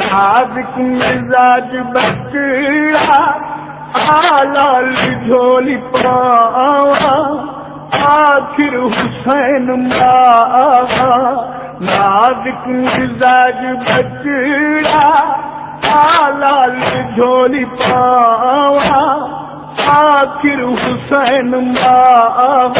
نازک مزاج بچڑا لال جھولی پاوا آخر حسین ماوا نازک مزاج بچڑا لال جھولی پاوا آخر حسین ماوا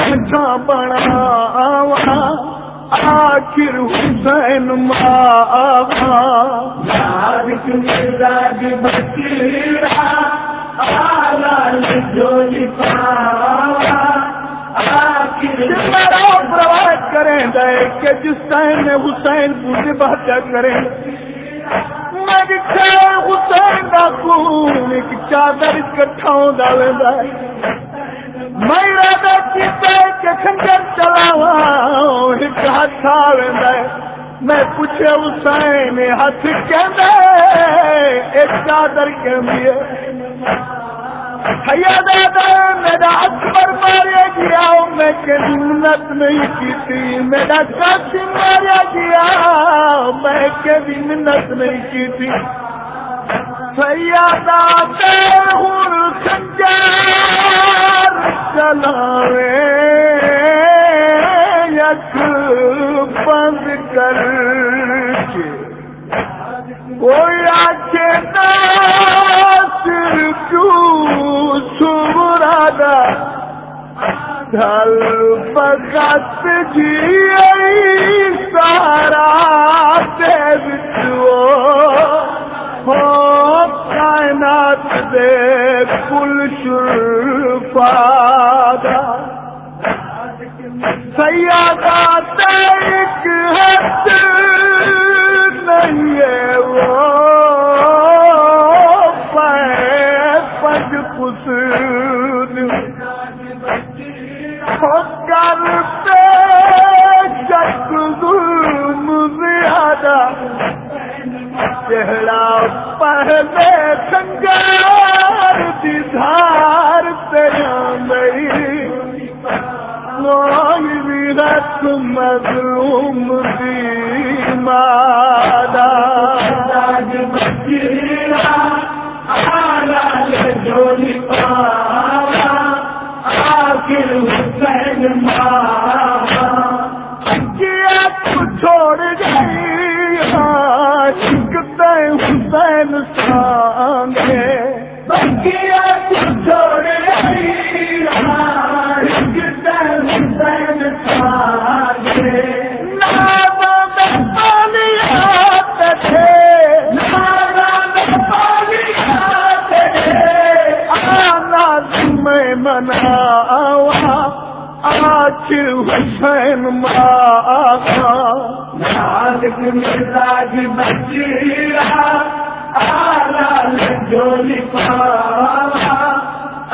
کے تنخا بنا آخر حسین ماوا پاوا پرواز کریں دے کہ جس ٹائم میں حسین پوجے بات کریں میں حسین کا خون ایک چادر کٹھا ڈالے میں ارادہ کیتا ہے کہ کھنجر ایک ہاتھ میں پوچھے حسین ہاتھ کہ ایک چادر کے لیے دادا میرا اکبر ماریا گیا، میں کبھی منت نہیں کی تھی میرا چاچی ماریا گیا، میں کبھی منت نہیں کی تھی سیادہ ہوں ڈھل بگت جی سارا ہو کائنات دے کل شرفادا سیادہ تیک حد نہیں ہے وہ۔ پنج پسند کرتے چہرہ پہلے سنگار دھار تیرا میری رت مظلوم دی مادا جولی آخر حسین کیا تو چھوڑ گئی شکتے حسین سانگے چھوڑ گئی شکتے حسین سانگے پانی آتے تھے نابا پانی آتے تھے آنا منا آخر حسین ماں نازک مزاج بچیرا آلال جولی پاوا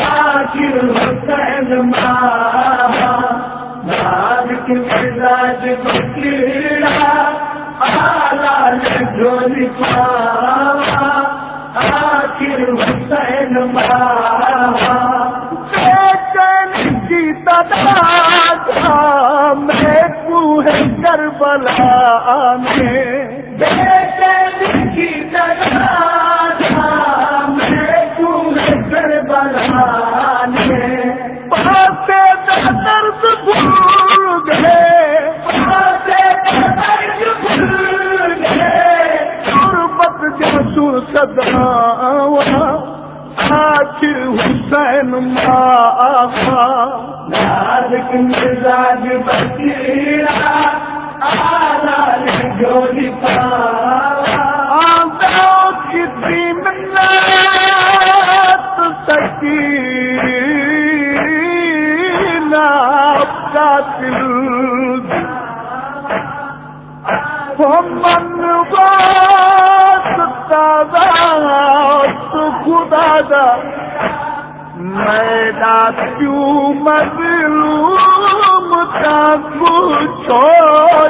آخر حسین ماں نازک مزاج بچیرا آلال کربلا میں جیتا میں کوہ کربلا پاتے درد بھول گئے پاتے درد بھول گئے جسو آخر حسین ماں نازک مزاج بچیرا میرا کیوں مظلوم کا پوچھو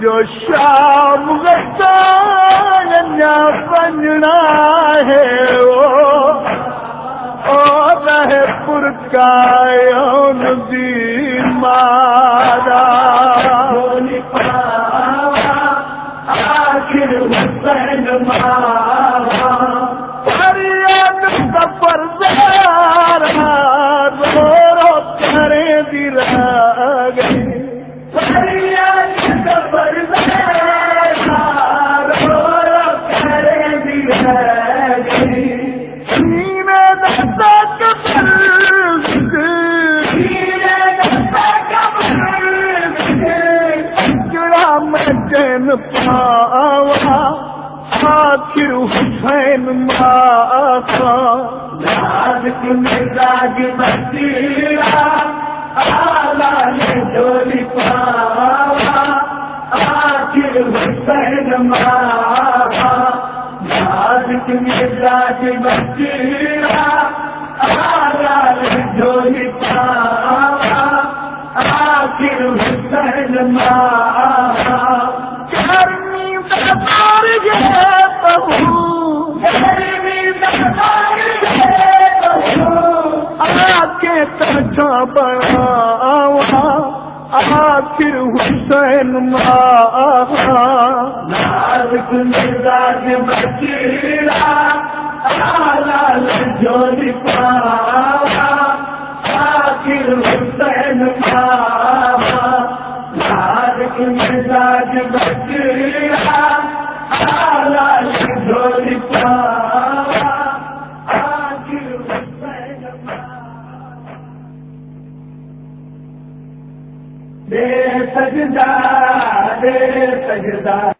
جو شام بننا ہے وہ۔ اور رہ پرکایون چین پاوا آخر حسین ماں مزاج بسیرا ڈولی پاوا۔ آخر حسین مزاج بسیرا ڈولی پاوا۔ آخر حسین آخر حسین ماں مزاج بچیرا آلال جولی پاوا آخر حسین پاوا نازک مزاج بچیرا سجدہ دے سجدہ۔